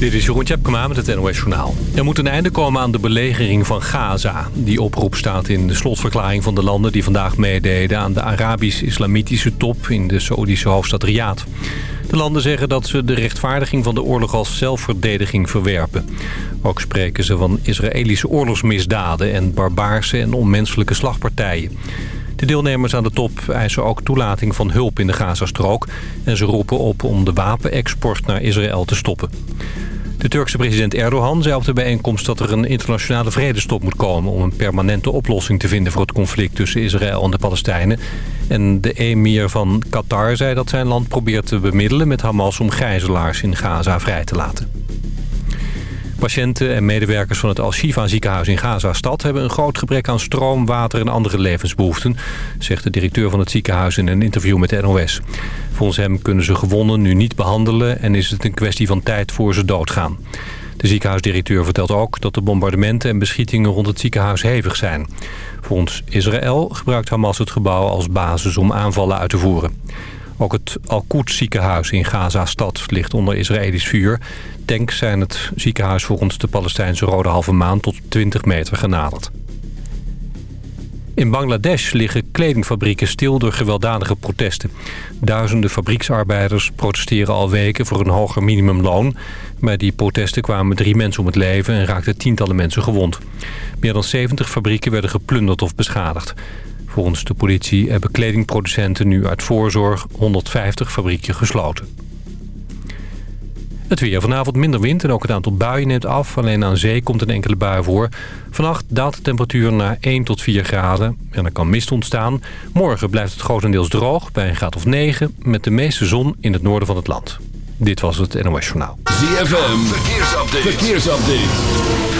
Dit is Jeroen Tjepkema met het NOS Journaal. Er moet een einde komen aan de belegering van Gaza. Die oproep staat in de slotverklaring van de landen die vandaag meededen... aan de Arabisch-Islamitische top in de Saoedische hoofdstad Riyadh. De landen zeggen dat ze de rechtvaardiging van de oorlog als zelfverdediging verwerpen. Ook spreken ze van Israëlische oorlogsmisdaden... en barbaarse en onmenselijke slagpartijen. De deelnemers aan de top eisen ook toelating van hulp in de Gazastrook... en ze roepen op om de wapenexport naar Israël te stoppen. De Turkse president Erdogan zei op de bijeenkomst dat er een internationale vredestop moet komen... om een permanente oplossing te vinden voor het conflict tussen Israël en de Palestijnen. En de emir van Qatar zei dat zijn land probeert te bemiddelen met Hamas om gijzelaars in Gaza vrij te laten. Patiënten en medewerkers van het Al-Shifa ziekenhuis in Gaza-stad... hebben een groot gebrek aan stroom, water en andere levensbehoeften... zegt de directeur van het ziekenhuis in een interview met de NOS. Volgens hem kunnen ze gewonnen nu niet behandelen... en is het een kwestie van tijd voor ze doodgaan. De ziekenhuisdirecteur vertelt ook dat de bombardementen en beschietingen rond het ziekenhuis hevig zijn. Volgens Israël gebruikt Hamas het gebouw als basis om aanvallen uit te voeren. Ook het Al-Quds ziekenhuis in Gaza-stad ligt onder Israëlisch vuur. Tanks zijn het ziekenhuis volgens de Palestijnse Rode Halve Maan tot 20 meter genaderd. In Bangladesh liggen kledingfabrieken stil door gewelddadige protesten. Duizenden fabrieksarbeiders protesteren al weken voor een hoger minimumloon. Bij die protesten kwamen drie mensen om het leven en raakten tientallen mensen gewond. Meer dan 70 fabrieken werden geplunderd of beschadigd. Volgens de politie hebben kledingproducenten nu uit voorzorg 150 fabrieken gesloten. Het weer. Vanavond minder wind en ook het aantal buien neemt af. Alleen aan zee komt een enkele bui voor. Vannacht daalt de temperatuur naar 1 tot 4 graden. En er kan mist ontstaan. Morgen blijft het grotendeels droog bij een graad of 9... met de meeste zon in het noorden van het land. Dit was het NOS Journaal. ZFM. Verkeersupdate. Verkeersupdate.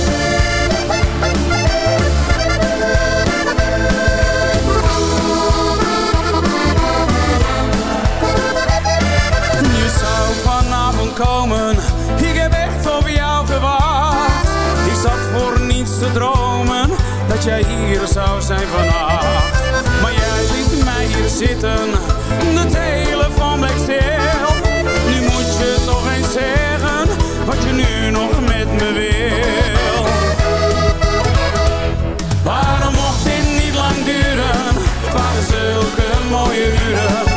Zitten, de telefoon bleek stil. Nu moet je toch eens zeggen wat je nu nog met me wil. Waarom mocht dit niet lang duren? Waren zulke mooie uren.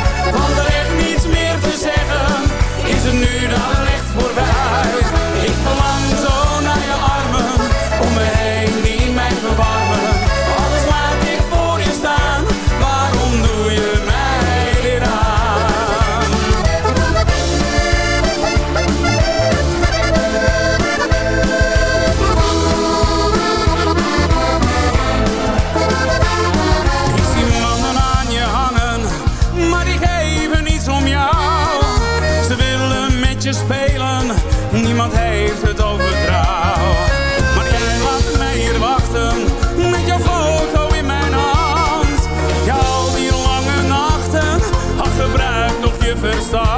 Gebruikt toch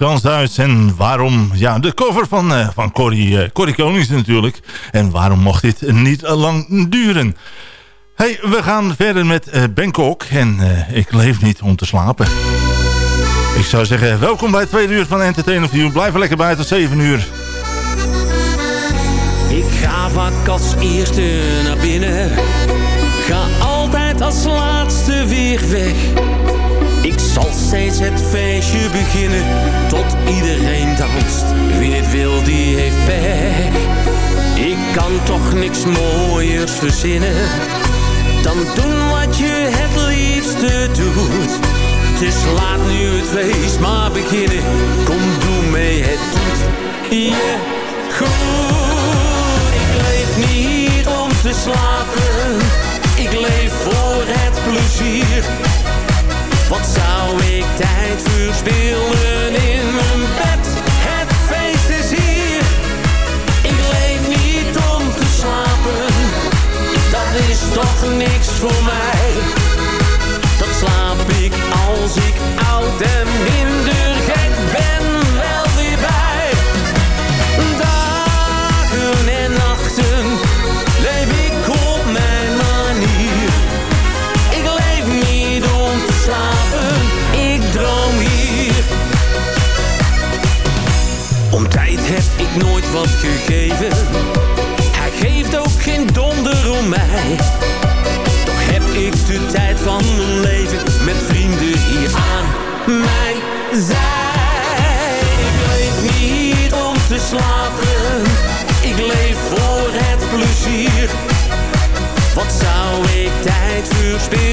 dan. Uh, Frans Duits. En waarom? Ja, de cover van, uh, van Corrie, uh, Konings natuurlijk. En waarom mocht dit niet lang duren? Hey, we gaan verder met Bangkok. En ik leef niet om te slapen. Ik zou zeggen, welkom bij het tweede uur van Entertainment View. Blijf lekker bij tot 7 uur. Ik ga vaak als eerste naar binnen. Ga altijd als laatste weer weg. Zal steeds het feestje beginnen, tot iedereen danst. Wie het wil, die heeft pech. Ik kan toch niks mooiers verzinnen, dan doen wat je het liefste doet. Dus laat nu het feest maar beginnen, kom doe mee, het doet je goed. Ik leef niet om te slapen, ik leef voor het plezier wat zou ik tijd verspillen in mijn bed? Het feest is hier. Ik leef niet om te slapen. Dat is toch niks voor mij. Dat slaap ik als ik oud en minder wat gegeven. Hij geeft ook geen donder om mij. Toch heb ik de tijd van mijn leven met vrienden hier aan mijn zij. Ik leef niet om te slapen. Ik leef voor het plezier. Wat zou ik tijd verspillen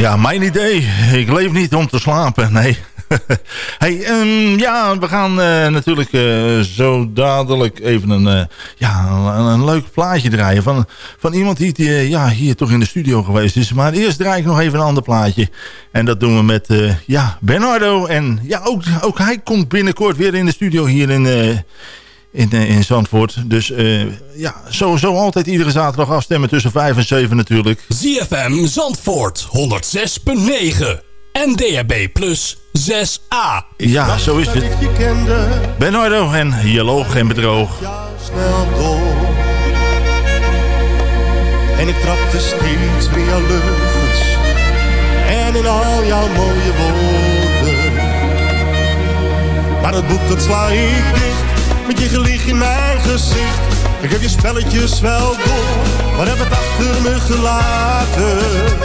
Ja, mijn idee. Ik leef niet om te slapen, nee. hey, um, ja, we gaan uh, natuurlijk uh, zo dadelijk even een, uh, ja, een, een, leuk plaatje draaien van, van iemand die ja, hier toch in de studio geweest is. Maar eerst draai ik nog even een ander plaatje. En dat doen we met ja, Bernardo. En ja, ook, ook hij komt binnenkort weer in de studio hier in, in, in Zandvoort. Dus ja, sowieso altijd iedere zaterdag afstemmen tussen 5 en 7 natuurlijk. ZFM Zandvoort 106.9 en DHB Plus 6A. Ja, zo is het. Bernardo en je loog en bedroog. snel door. En ik trapte steeds weer jouw leugens. En in al jouw mooie woorden. Maar het boek dat sla ik dicht. Met je gelieg in mijn gezicht. Ik heb je spelletjes wel door. Maar heb het achter me gelaten.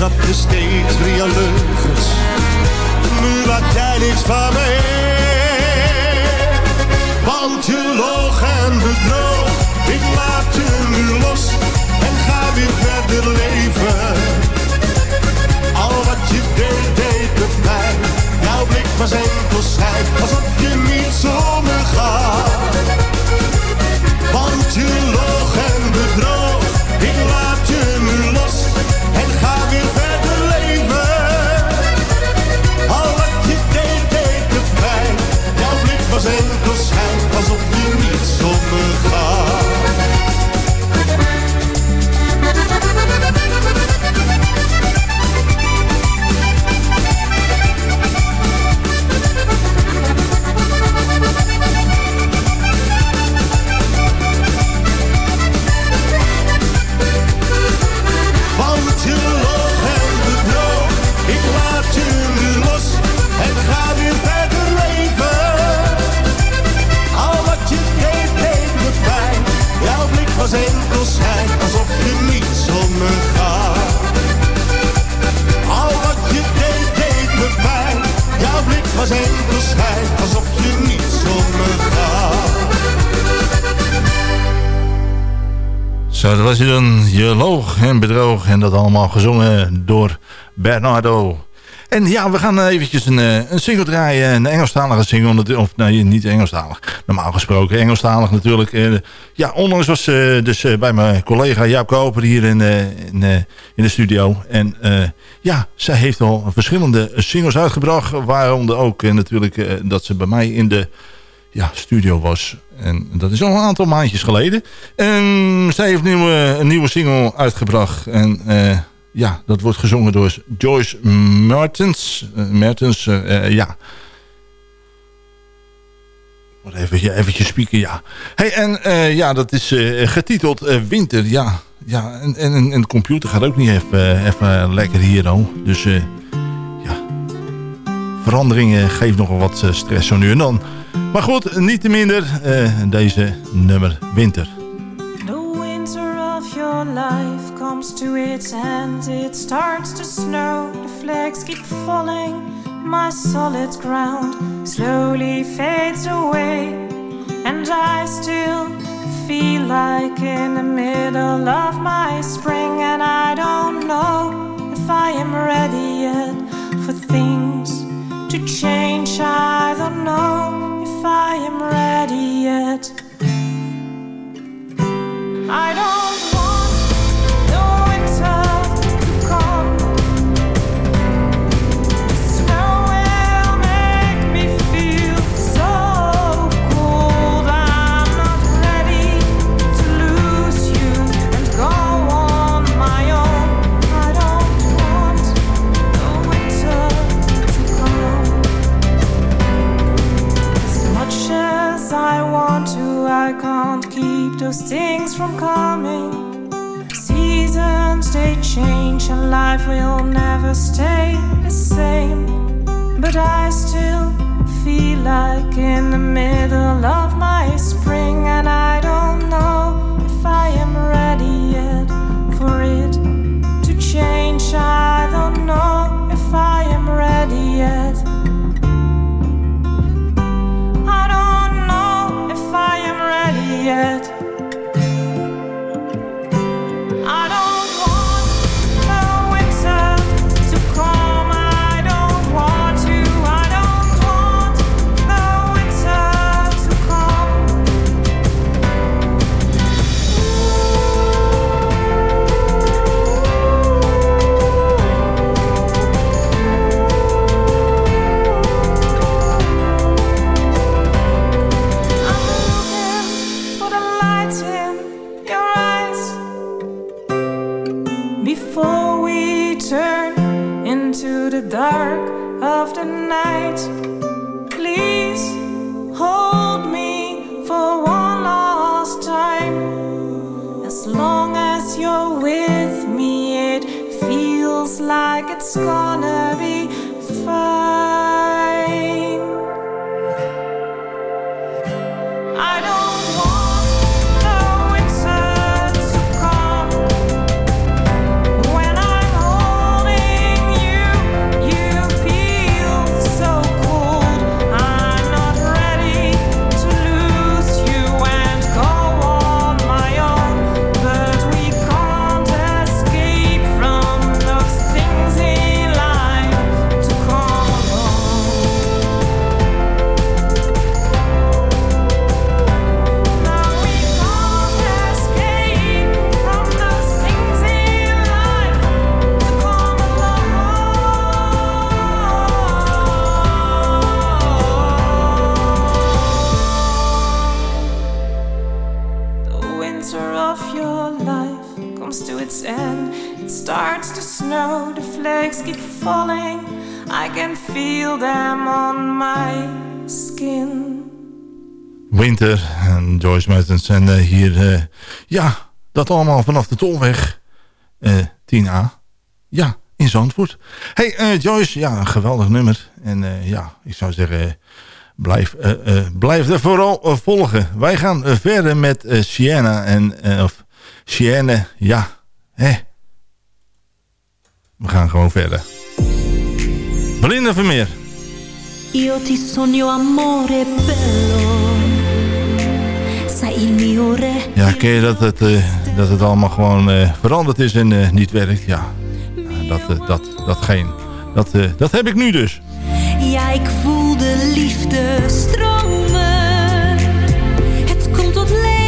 Trapte steeds via leugens, nu maakt jij niks van me. Want je loog en bedroog, ik laat je nu los en ga weer verder leven. Al wat je deed, deed het mij. Jouw blik was enkel schijn, alsof je niet zonder gaat. Zo, dat was hij dan. Je loog en bedroog. En dat allemaal gezongen door Bernardo. En ja, we gaan eventjes een, eh, een single draaien. Een Engelstalige single. Of nee, niet Engelstalig. Normaal gesproken Engelstalig natuurlijk. Eh, Ja, onlangs was ze dus eh, bij mijn collega Jaap Koper hier in, eh, in, eh, in de studio. En eh, ja, zij heeft al verschillende singles uitgebracht. Waaronder ook eh, natuurlijk eh, dat ze bij mij in de ja, studio was. En dat is al een aantal maandjes geleden. En zij heeft nieuwe, een nieuwe single uitgebracht. En eh, ja, dat wordt gezongen door Joyce Mertens. Eh, Mertens, eh, ja. Moet even eventjes spieken, ja. Hey, en ja, dat is getiteld Winter, ja. Ja, en, en, en de computer gaat ook niet even, even lekker hier, oh. Dus ja, veranderingen geeft nogal wat stress zo nu en dan. Maar goed, niet te minder eh, deze nummer Winter. The winter of your life comes to its end. It starts to snow. The flakes keep falling. My solid ground slowly fades away. And I still feel like in the middle of my spring. And I don't know if I am ready yet for things to change. I don't know if I am ready yet. I don't En uh, hier, uh, ja, dat allemaal vanaf de Tolweg uh, 10A. Ja, in Zandvoort. Hey Joyce, ja, een geweldig nummer. En ja, ik zou zeggen, blijf, blijf er vooral volgen. Wij gaan verder met Sienna en, of Sienne, ja. We gaan gewoon verder. Belinda Vermeer. Io ti sogno amore bello Ja, ken je dat het, uh, dat het allemaal gewoon uh, veranderd is en uh, niet werkt? Ja, dat, dat, datgene. Dat, dat heb ik nu dus. Ja, ik voel de liefde stromen. Het komt tot leven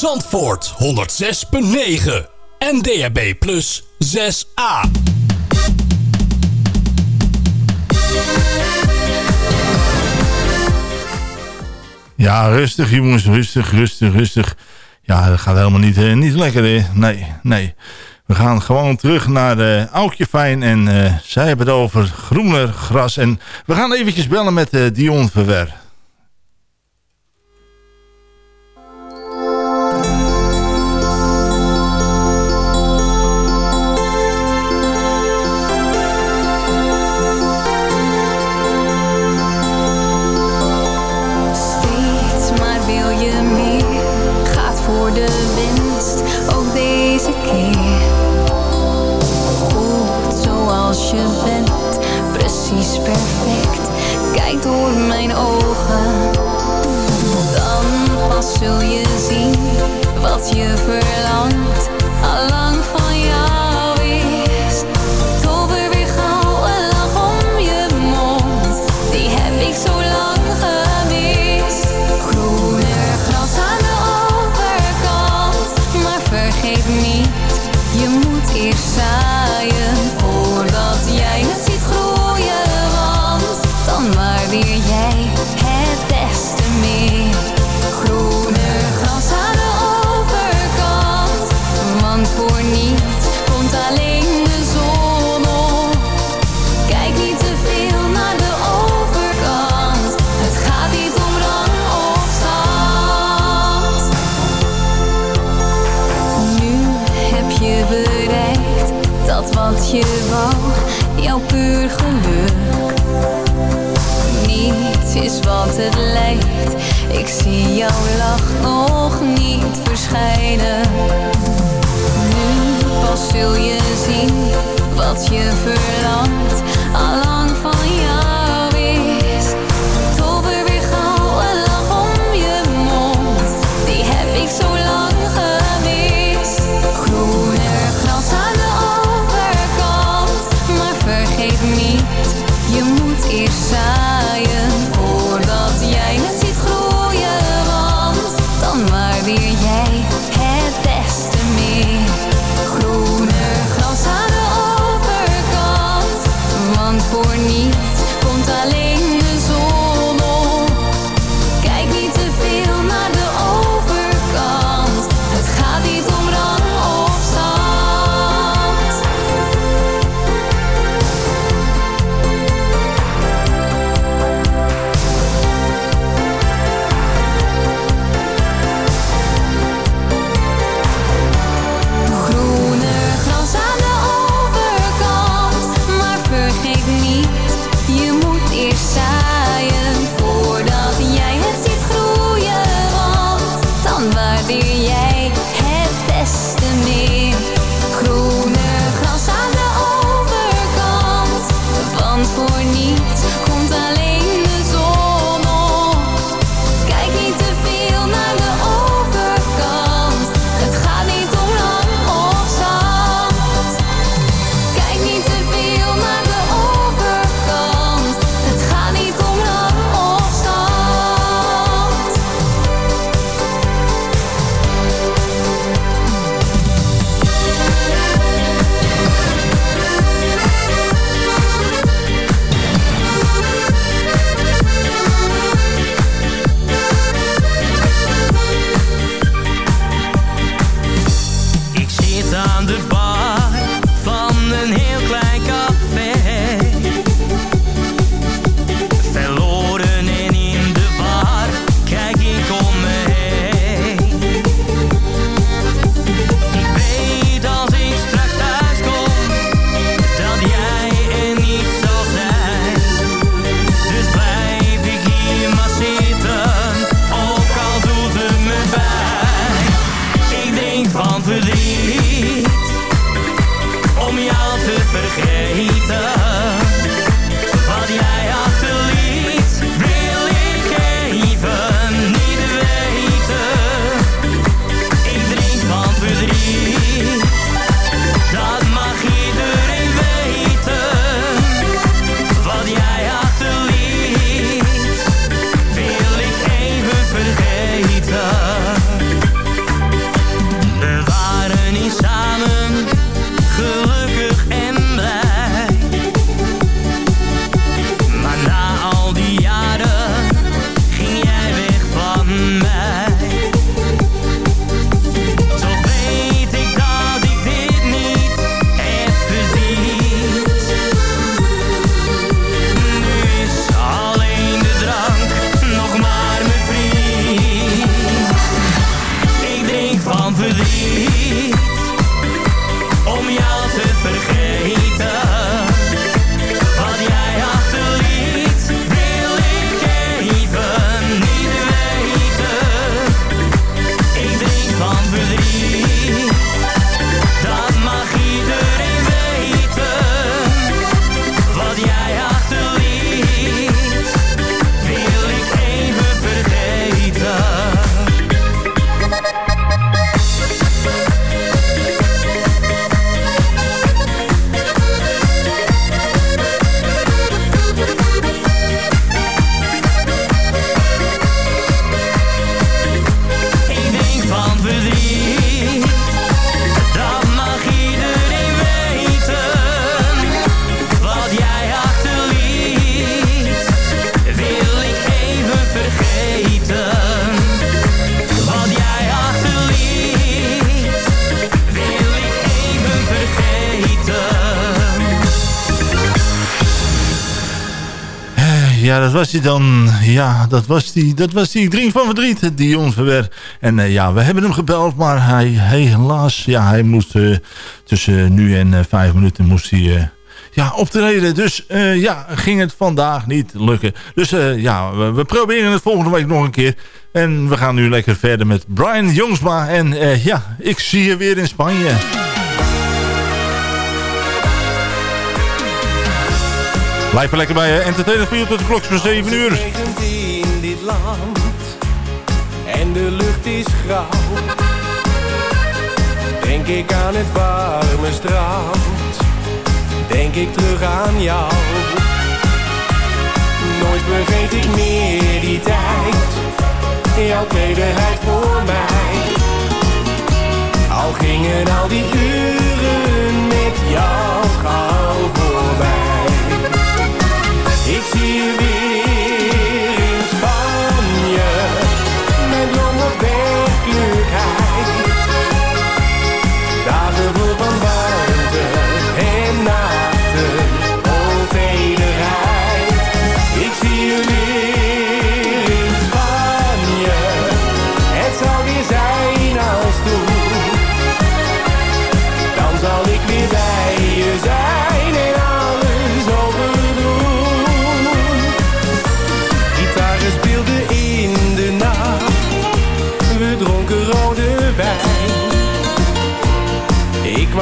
Zandvoort 106.9 en DHB Plus 6A. Ja, rustig jongens, rustig, rustig, rustig. Ja, dat gaat helemaal niet, eh, niet lekker. hè. Nee, nee. We gaan gewoon terug naar de Aukje Fijn. En eh, zij hebben het over groener gras. En we gaan eventjes bellen met eh, Dion Verwer. ogen. Dan pas zul je zien wat je verlangt. forever Ja, dat was hij dan. Ja, dat was die, dat was die Drink van Verdriet, Dion Verwer. En eh, ja, we hebben hem gebeld, maar hij, helaas, ja, hij moest eh, tussen nu en eh, vijf minuten moest hij... ja, optreden. Dus ja, ging het vandaag niet lukken. Dus ja, we, proberen het volgende week nog een keer. En we gaan nu lekker verder met Brian Jongsma. En ja, ik zie je weer in Spanje. Blijf er lekker bij, hè. Entertainment voor tot de klok van 7 uur. In dit land en de lucht is grauw. Denk ik aan het warme strand, denk ik terug aan jou. Nooit vergeet ik meer die tijd, jouw tederheid voor mij. Al gingen al die uren met jou gauw voorbij. Ik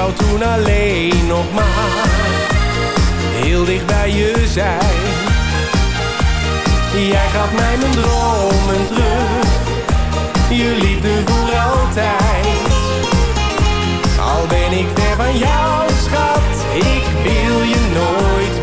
Wou toen alleen nog maar heel dicht bij je zijn. Jij gaf mij mijn dromen terug, je liefde voor altijd. Al ben ik ver van jou, schat, ik wil je nooit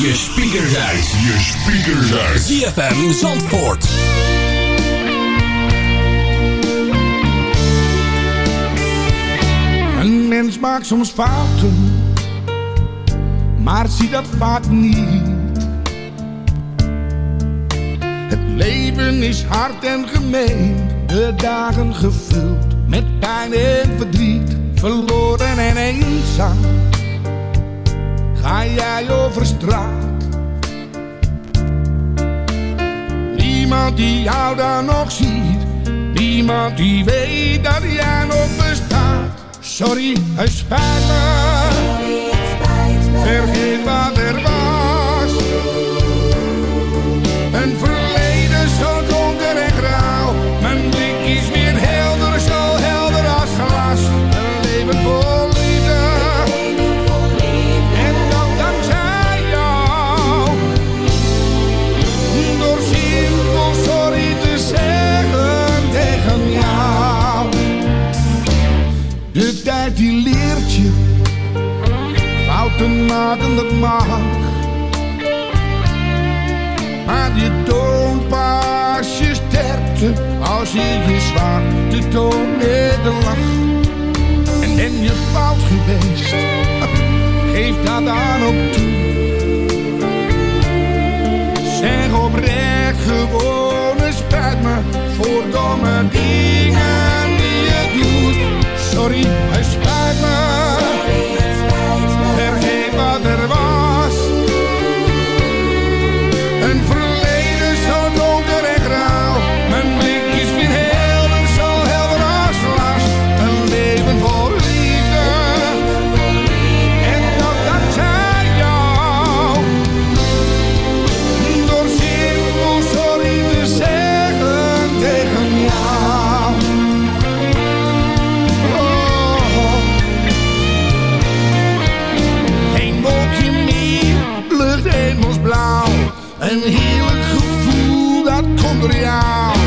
je speakers uit. Je speakers uit. ZFM Zandvoort. Een mens maakt soms fouten, maar zie dat vaak niet. Het leven is hard en gemeen, de dagen gevuld met pijn en verdriet. Verloren en eenzaam, ga jij over straat. Niemand die jou dan nog ziet, niemand die weet dat jij nog bestaat. Sorry, het spijt me. Vergeet wat maken, dat mag. Maar je toont pas je sterkte als je je zwaar te toon met de lach. En ben je fout geweest, geef dat dan ook toe. Zeg oprecht gewoon, het spijt me voor domme dingen die je doet. Sorry, het spijt me. Een heerlijk gevoel, dat komt door jou.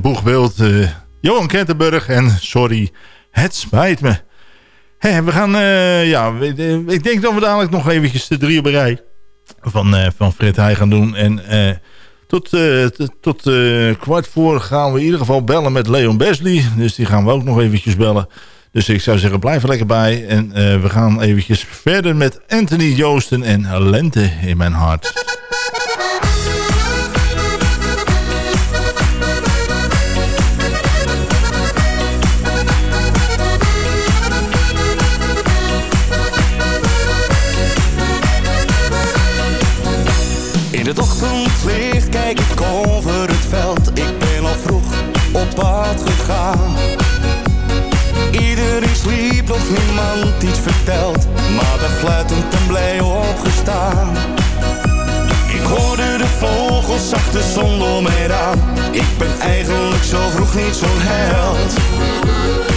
Boegbeeld, eh, Johan Kettenburg en sorry, het spijt me. We gaan, eh, ja, ik denk dat we dadelijk nog eventjes de drie op een rij van, eh, van Fred Heij gaan doen. En tot, tot kwart voor gaan we in ieder geval bellen met Leon Besley. Dus die gaan we ook nog eventjes bellen. Dus ik zou zeggen, blijf er lekker bij. En we gaan eventjes verder met Anthony Joosten en Lente in mijn hart. Iedereen sliep, nog niemand iets verteld. Maar ben fluitend en blij opgestaan. Ik hoorde de vogels, zag de zon door mij aan. Ik ben eigenlijk zo vroeg niet zo'n held.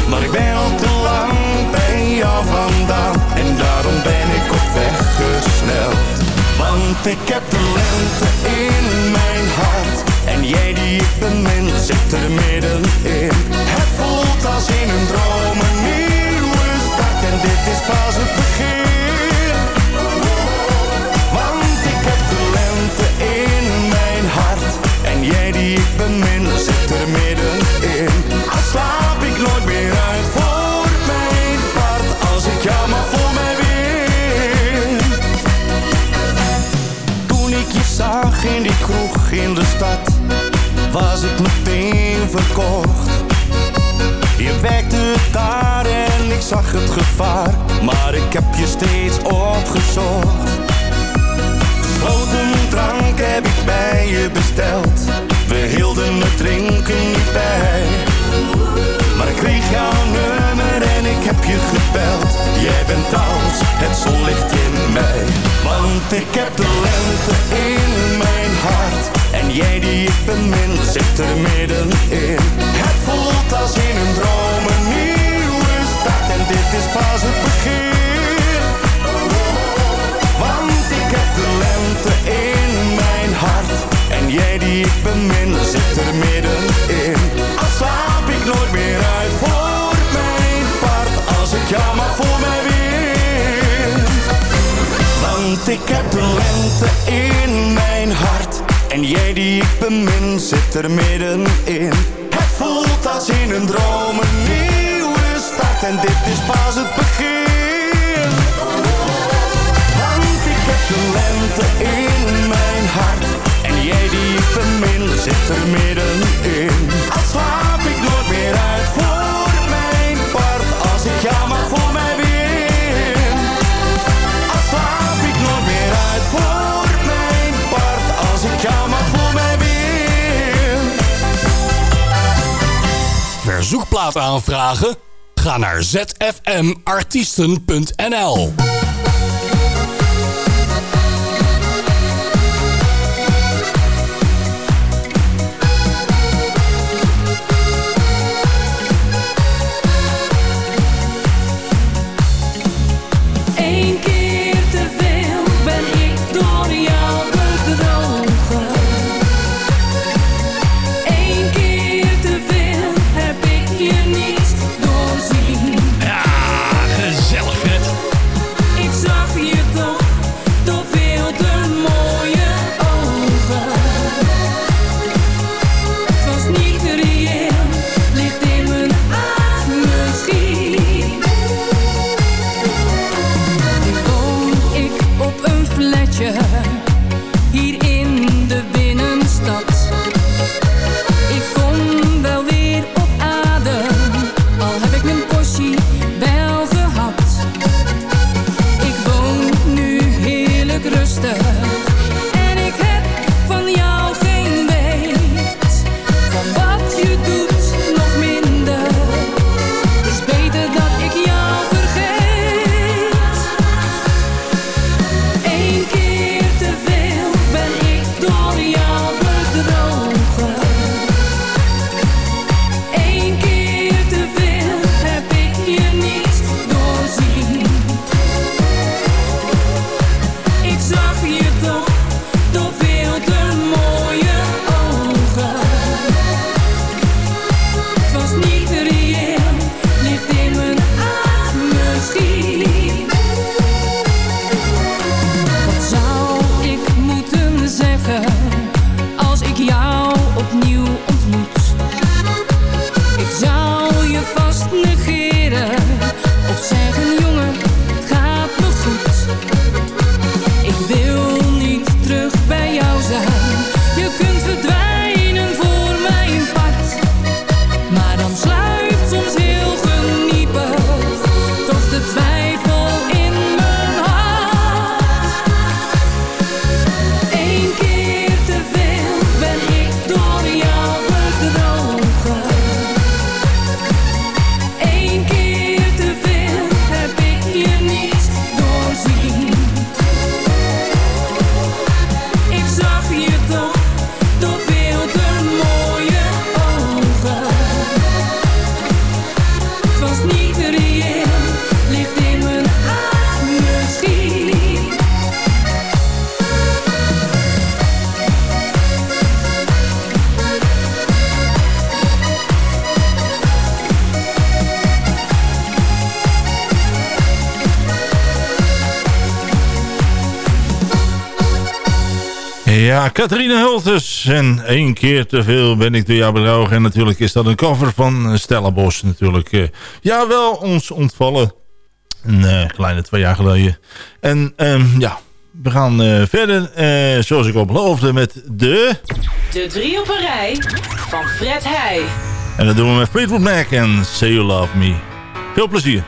Maar ik ben al te lang bij jou vandaan. En daarom ben ik op weg gesneld. Want ik heb de lente in mijn hart. En jij die ik bemin, zit er middenin. Het voelt als in een droom, een nieuwe start. En dit is pas het begin. Want ik heb de lente in mijn hart. En jij die ik bemin, zit er middenin. Al slaap ik nooit meer uit voor mijn part. Als ik jou maar voor mij win. Toen ik je zag in die kroeg in de stad, was ik meteen verkocht. Je werkte daar en ik zag het gevaar, maar ik heb je steeds opgezocht. Gesloten drank heb ik bij je besteld, we hielden het drinken niet bij. Maar ik kreeg jouw nummer en ik heb je gebeld. Jij bent als het zonlicht in mij. Want ik heb de lente in mijn hart. En jij die ik bemin, zit er middenin. Het voelt als in een droom, een nieuwe start. En dit is pas het begin. Want ik heb de lente in mijn hart. En jij die ik bemin, zit er middenin. Al slaap ik nooit meer uit voor mijn part. Als ik jou maar voor mij win. Want ik heb de lente in mijn hart. En jij die ik bemin, zit er middenin. Het voelt als in een droom, een nieuwe start. En dit is pas het begin. Want ik heb de lente in mijn hart. En jij die ik bemin, zit er middenin. Al slaap ik nooit meer uit voor Verzoekplaat aanvragen? Ga naar zfmartiesten.nl Ja, Catharina Hultes. En één keer te veel ben ik door jou bedrogen. En natuurlijk is dat een cover van Stella natuurlijk. Eh, ja, wel ons ontvallen. Een eh, kleine twee jaar geleden. En ehm, ja, we gaan eh, verder, zoals ik al beloofde, met de... De drie op een rij van Fred Heij. En dat doen we met Fleetwood Mac en Say You Love Me. Veel plezier.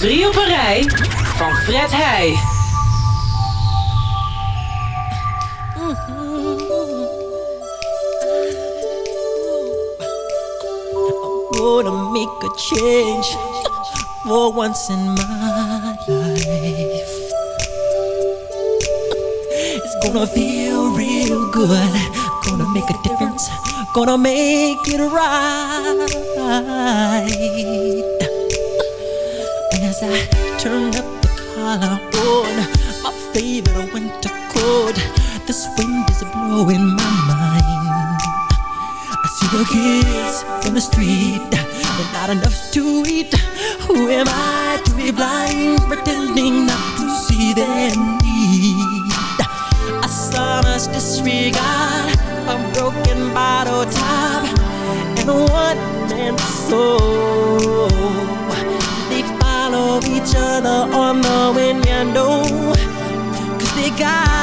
drie op een rij van Fred Heij. Wanna make a change for once in my life. It's gonna feel real good. Gonna make a difference. Gonna make it right. I turn up the collar on my favorite winter coat. This wind is blowing my mind. I see the kids from the street, but not enough to eat. Who am I to be blind, pretending not to see their need? I saw much disregard, a broken bottle top, and a one-man soul other on the window. Cause they got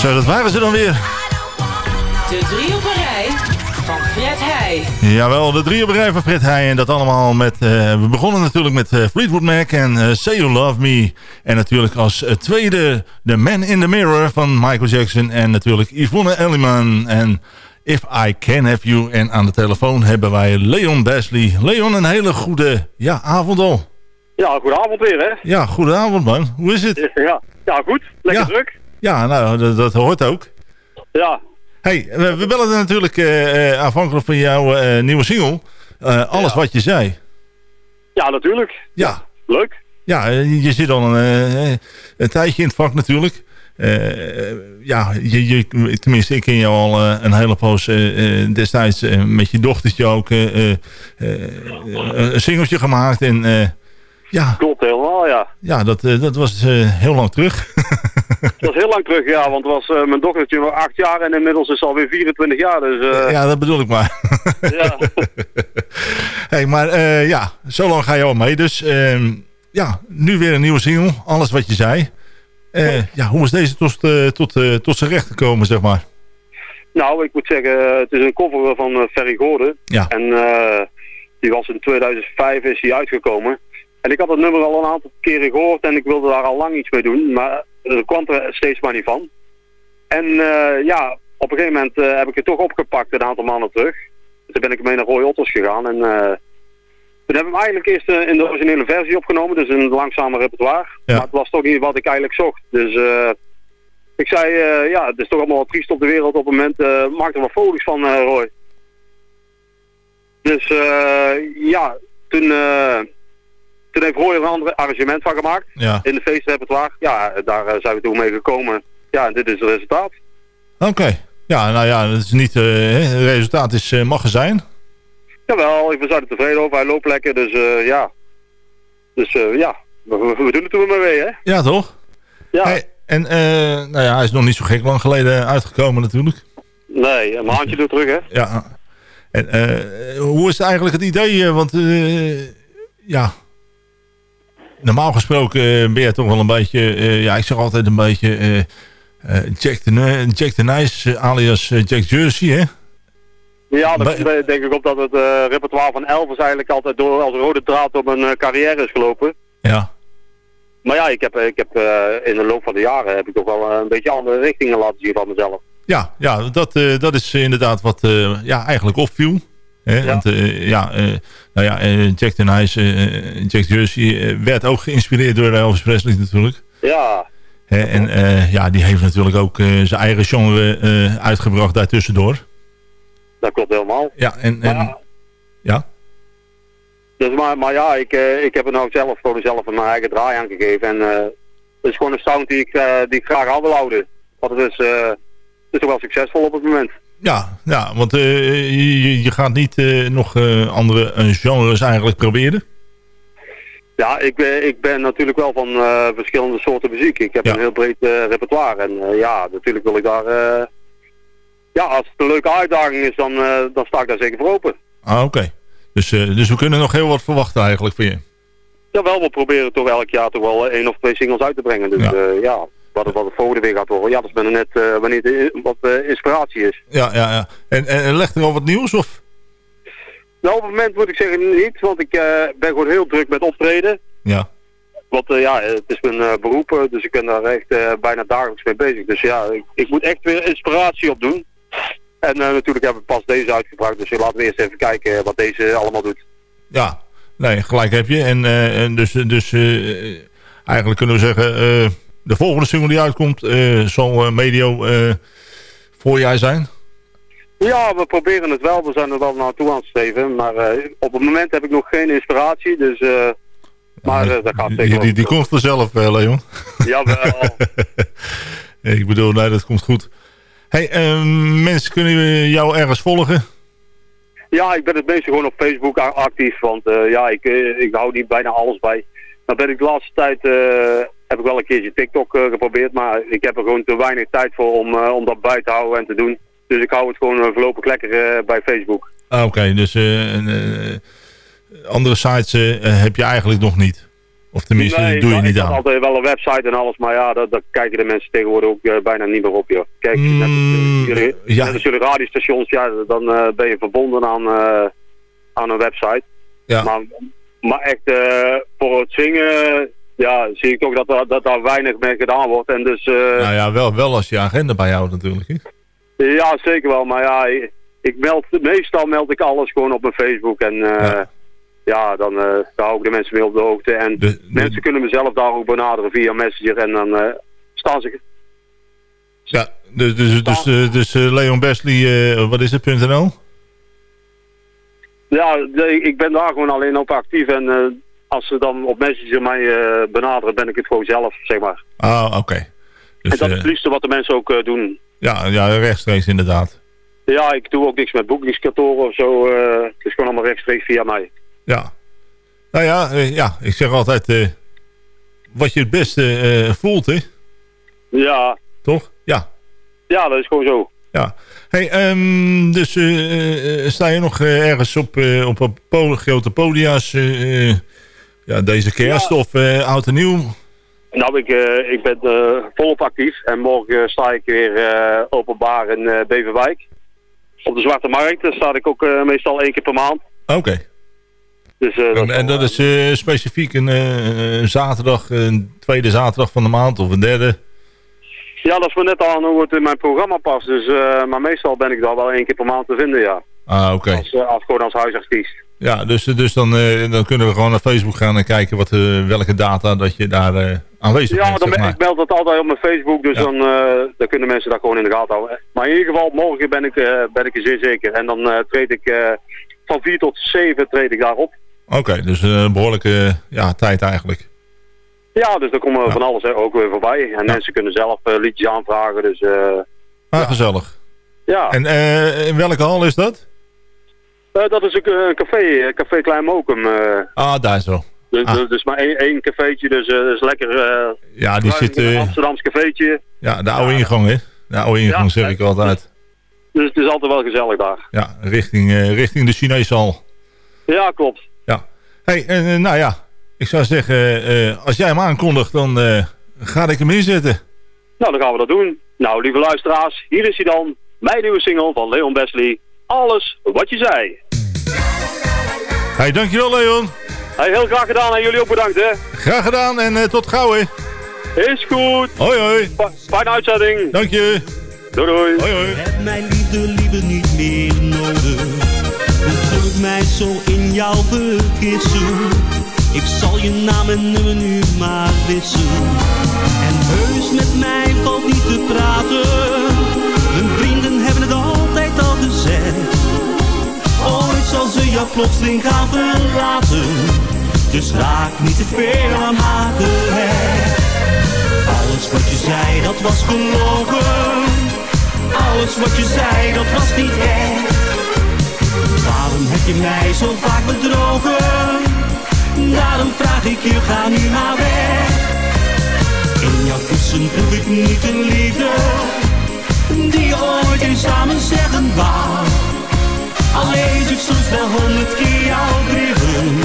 Zo, dat waren ze dan weer. De drie op een rij van Fred Heij. Jawel, de drie op een rij van Fred Heij. En dat allemaal met... eh, we begonnen natuurlijk met eh, Fleetwood Mac en eh, Say You Love Me. En natuurlijk als eh, tweede The Man in the Mirror van Michael Jackson. En natuurlijk Yvonne Elliman en If I Can Have You. En aan de telefoon hebben wij Leon Besley. Leon, een hele goede ja, avond al. Ja, goedenavond weer, hè? Ja, goedenavond man. Hoe is het? Ja, ja goed. Lekker Ja. druk. Ja, nou, dat, dat hoort ook. Ja. Hey, we, we bellen natuurlijk eh, aanvankelijk van jouw eh, nieuwe single. Alles wat je zei. Ja, natuurlijk. Ja. Leuk. Ja, je zit al een, een tijdje in het vak natuurlijk. Ja, je, je, tenminste, ik ken jou al een hele poos destijds met je dochtertje ook een singeltje gemaakt. En ja, Klopt helemaal, ja. ja dat, dat was heel lang terug. Het was heel lang terug, ja, want het was eh, mijn dochtertje nog acht jaar en inmiddels is ze alweer 24 jaar, dus eh, ja, dat bedoel ik maar. ja. hey, maar eh, ja, zo lang ga je al mee. Dus ehm, ja, nu weer een nieuwe single. Alles wat je zei. Ja, hoe is deze tot, tot, tot zijn recht gekomen, zeg maar? Nou, ik moet zeggen, het is een cover van Ferry Gordon. Ja. En die was in 2005 is die uitgekomen. En ik had het nummer al een aantal keren gehoord en ik wilde daar al lang iets mee doen, maar er kwam er steeds maar niet van. En eh, ja, op een gegeven moment eh, heb ik het toch opgepakt een aantal maanden terug. Toen ben ik mee naar Roy Otters gegaan en eh, toen hebben we hem eigenlijk eerst in de originele versie opgenomen, dus een langzamer repertoire. Ja. Maar het was toch niet wat ik eigenlijk zocht. Dus ik zei, ja, het is toch allemaal wat triest op de wereld op het moment. eh maak er wat folies van, Roy. Dus ja, toen, toen heeft Roy een ander arrangement van gemaakt. Ja. In de feestrepertoire. Ja, daar eh, zijn we toen mee gekomen. Ja, en dit is het resultaat. Oké. Ja, nou ja, het is niet, eh, het resultaat is, eh, mag er zijn. Jawel, we zijn er tevreden over. Hij loopt lekker, dus ja. Dus ja, we, doen het toen maar mee, hè. Ja, toch? Ja. Hey, en nou ja, hij is nog niet zo gek lang geleden uitgekomen natuurlijk. Nee, een maandje door terug, hè. Ja. En hoe is eigenlijk het idee? Want ja, normaal gesproken eh, ben je toch wel een beetje, eh, ja, ik zeg altijd een beetje eh, Jack, the, Jack the Nice, alias Jack Jersey, hè? Ja, dan denk ik op dat het repertoire van Elvis eigenlijk altijd door als rode draad op mijn carrière is gelopen. Ja. Maar ja, ik heb, ik heb in de loop van de jaren heb ik toch wel een beetje andere richtingen laten zien van mezelf. Ja, ja dat, dat is inderdaad wat ja, eigenlijk opviel. Hè? Want eh, ja, eh, nou ja, eh, Jack eh, Jack Jersey werd ook geïnspireerd door Elvis Presley natuurlijk. Ja, Hè, en ja, die heeft natuurlijk ook zijn eigen genre uitgebracht daartussendoor. dat klopt helemaal. Ja, en, en ja. Dus maar, maar ja, ik, ik heb er nou zelf voor mezelf een eigen draai aan gegeven. En het is gewoon een sound die ik, die ik graag aan wil houden. Want het is, het is toch wel succesvol op het moment. Ja, ja want eh, je, je gaat niet eh, nog eh, andere genres eigenlijk proberen. Ja, ik, ben- ik ben natuurlijk wel van verschillende soorten muziek. Ik heb een heel breed repertoire. En ja, natuurlijk wil ik daar... ja, als het een leuke uitdaging is, dan, dan sta ik daar zeker voor open. Ah, oké. Dus, dus we kunnen nog heel wat verwachten eigenlijk van je. Jawel, we proberen toch elk jaar toch wel één of twee singles uit te brengen. Dus ja wat, het- wat het volgende weer gaat worden. Ja, dat is net eh, wanneer de, wat eh, inspiratie is. Ja, ja, ja. En, en, en legt er al wat nieuws of? Nou, op het moment moet ik zeggen niet, want ik eh, ben gewoon heel druk met optreden. Ja. Want eh, ja, het is mijn eh, beroep, eh, dus ik ben daar echt eh, bijna dagelijks mee bezig. Dus ja, ik, ik moet echt weer inspiratie op doen. En eh, natuurlijk hebben we pas deze uitgebracht, dus laten we eerst even kijken wat deze allemaal doet. Ja. Nee, gelijk heb je. En, eh, en dus, dus eh, eigenlijk kunnen we zeggen... de volgende single die uitkomt eh, zal eh, medio eh, voorjaar zijn. Ja, we proberen het wel. We zijn er wel naartoe aan het streven. Maar op het moment heb ik nog geen inspiratie, dus... maar dat gaat zeker Die, wel die, komt vanzelf, eh, Leon. Jawel. ik bedoel, nee, dat komt goed. Hey, eh, mensen kunnen jou ergens volgen? Ja, ik ben het meeste gewoon op Facebook actief, want ja, ik, ik hou niet bijna alles bij. Dan ben ik de laatste tijd, heb ik wel een keertje TikTok eh, geprobeerd, maar ik heb er gewoon te weinig tijd voor om, eh, om dat bij te houden en te doen. Dus ik hou het gewoon eh, voorlopig lekker bij Facebook. Ah, Oké, dus een, andere sites heb je eigenlijk nog niet. Of tenminste, Nee, doe je ik niet aan. altijd wel een website en alles, maar ja, daar, kijken de mensen tegenwoordig ook bijna niet meer op, joh. Kijk, net, als, jullie, Mm, ja. net als jullie radiostations, ja, dan ben je verbonden aan, aan een website. Ja. Maar, maar echt voor het zingen, ja, zie ik toch dat, daar- dat daar weinig mee gedaan wordt. En dus, eh, Nou ja, wel, wel als je agenda bijhoudt natuurlijk. Hè? ja, zeker wel. Maar ja, ik, ik meld, meestal meld ik alles gewoon op mijn Facebook en... eh, ja. dan eh, daar hou ik de mensen mee op de hoogte. En mensen kunnen mezelf daar ook benaderen via Messenger. En dan eh, staan ze Ja, dus, dus, dus, dus Leon Besley, wat is het, .nl? Ja, de- ik ben daar gewoon alleen op actief. En als ze dan op Messenger mij eh, benaderen, ben ik het gewoon zelf, zeg maar. Ah, oké. en Dus, dat is eh, het liefste wat de mensen ook eh, doen. ja, ja, rechtstreeks inderdaad. Ja, ik doe ook niks met boekingskantoren of zo. eh, het is gewoon allemaal rechtstreeks via mij. Ja. Nou ja, eh, ja ik zeg altijd, eh, wat je het beste eh, voelt, hè? Ja, Toch? Ja. ja, dat is gewoon zo. Ja. Hey, ehm, dus eh, eh, sta je nog eh, ergens op, eh, op grote podia's eh, eh, ja, deze kerst of eh, oud en nieuw? Nou, ik, eh, ik ben eh, volop actief. En morgen sta ik weer openbaar in Beverwijk. Op de Zwarte Markt. Daar sta ik ook meestal één keer per maand. Oké. Dus, eh, dat En, en dat is specifiek een zaterdag, een tweede zaterdag van de maand of een derde? Ja, dat is me net aan hoe het in mijn programma past. Dus, maar meestal ben ik daar wel één keer per maand te vinden, ja. Ah, oké. Als, eh, als, gewoon als huisartiest. Ja, dus, dus dan, eh, dan kunnen we gewoon naar Facebook gaan en kijken wat, eh, welke data dat je daar eh, aanwezig Ja, bent. dan, zeg ben- maar. ik meld het altijd op mijn Facebook, dus Ja. dan, dan kunnen mensen dat gewoon in de gaten houden. Maar in ieder geval, morgen ben ik, ben ik er zeer zeker. En dan treed ik van 4 tot 7 treed ik daarop. Oké, dus een behoorlijke ja, tijd eigenlijk. Ja, dus dan komen we van alles hè, ook weer voorbij. En mensen kunnen zelf liedjes aanvragen, dus Ah, gezellig. ja. En in welke hal is dat? Eh, dat is een eh, café, eh, Café Klein Mokum. Ah, daar zo. dus, Ah. dus, dus maar één, één cafeetje, dus dat is lekker Ja, die zit... een Amsterdams cafeetje. ja, de oude ingang, hè? De oude ingang zeg ik altijd. Dus het is altijd wel gezellig daar. Ja, richting, richting de Chinese hal. Ja, klopt. Ja. hey, nou ja. Ik zou zeggen, als jij hem aankondigt, dan ga ik hem inzetten. Nou, dan gaan we dat doen. Nou, lieve luisteraars, hier is hij dan. Mijn nieuwe single van Leon Besley. Alles wat je zei. Hey, dankjewel Leon. Hey, heel graag gedaan en jullie ook bedankt, hè. Graag gedaan en eh, tot gauw, hè. Is goed. Hoi, hoi. Fijne uitzending. Dank je. Doei, doei. Hoi, hoi. Heb mijn liefde liever niet meer nodig. Druk mij zo in jouw vergissen. Ik zal je naam en nummer nu maar wissen. En heus met mij valt niet te praten. Jou plotseling gaan verlaten. Dus raak niet te veel aan haar gehecht. Alles wat je zei, dat was gelogen. Alles wat je zei, dat was niet echt. Waarom heb je mij zo vaak bedrogen? Daarom vraag ik je, ga nu maar weg. In jouw kussen voel ik niet de liefde. Die ooit eens samen zeggen wou. Al lees ik soms wel honderd keer jouw brieven.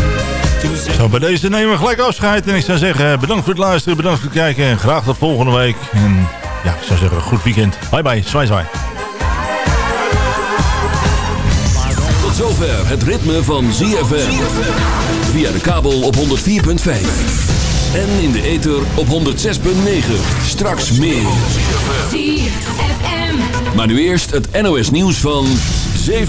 Toen zeg Zo, bij deze nemen we gelijk afscheid. En ik zou zeggen, bedankt voor het luisteren, bedankt voor het kijken. En graag tot volgende week. En ja, ik zou zeggen, goed weekend. Bye bye, zwaai zwaai. Tot zover het ritme van ZFM. Via de kabel op 104.5. En in de ether op 106.9. Straks meer. ZFM. Maar nu eerst het NOS nieuws van 7